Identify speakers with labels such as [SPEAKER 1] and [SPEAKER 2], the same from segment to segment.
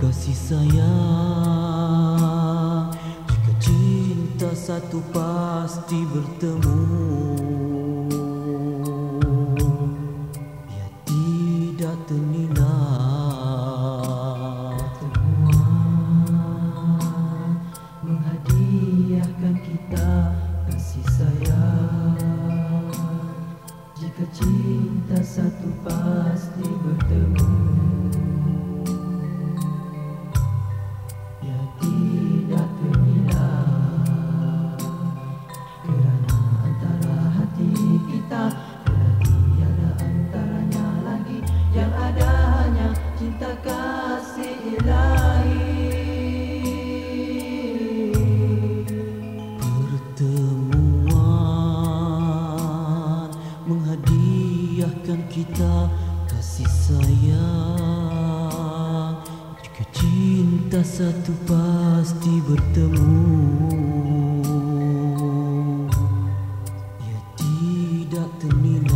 [SPEAKER 1] kasih sayang. Jika cinta satu pasti bertemu. Biar tidak ternina
[SPEAKER 2] Temuan menghadiahkan kita kasih sayang. Jika cinta satu pasti bertemu
[SPEAKER 1] sayang Jika cinta satu pasti bertemu. Ia tidak ternilai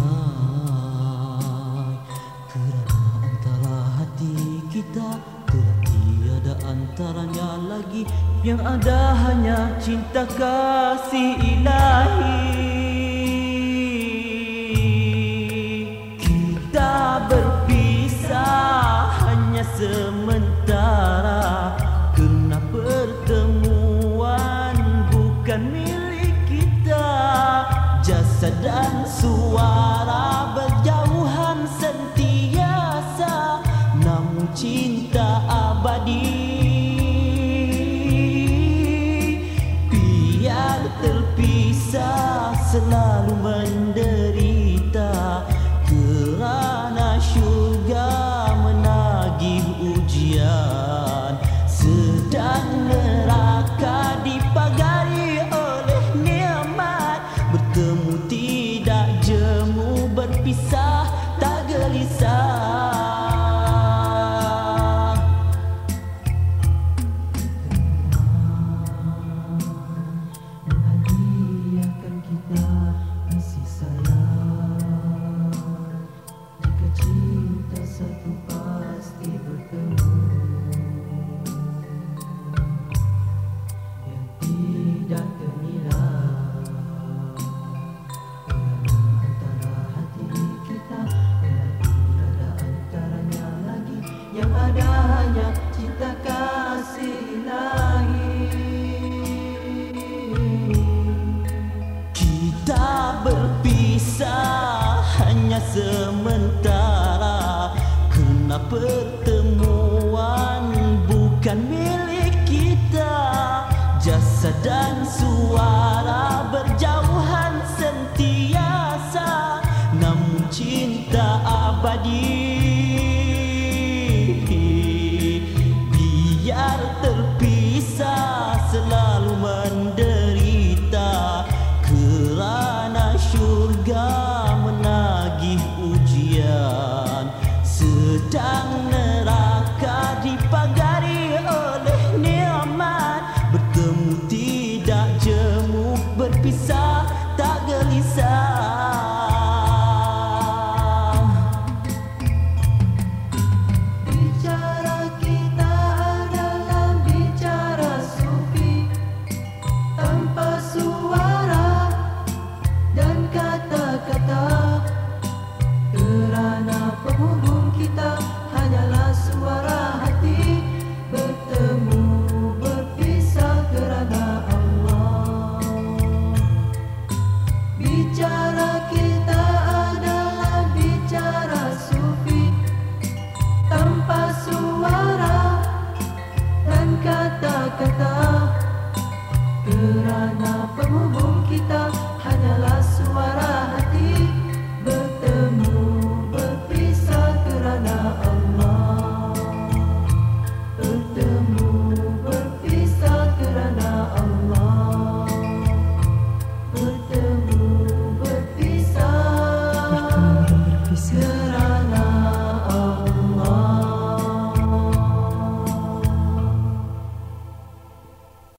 [SPEAKER 1] Kerana antara hati kita telah tiada antaranya lagi. Yang ada hanya cinta kasih ilahi sementara. Kerana pertemuan bukan milik kita. Jasa dan suara berjauhan sentiasa. Namun cinta abadi sementara. Kena pertemuan bukan milik kita. Jasa dan suara berjauhan sentiasa. Namun cinta abadi. Biar terpisah selalu menderita. Kerana syurga 当 tanah penghubung kita.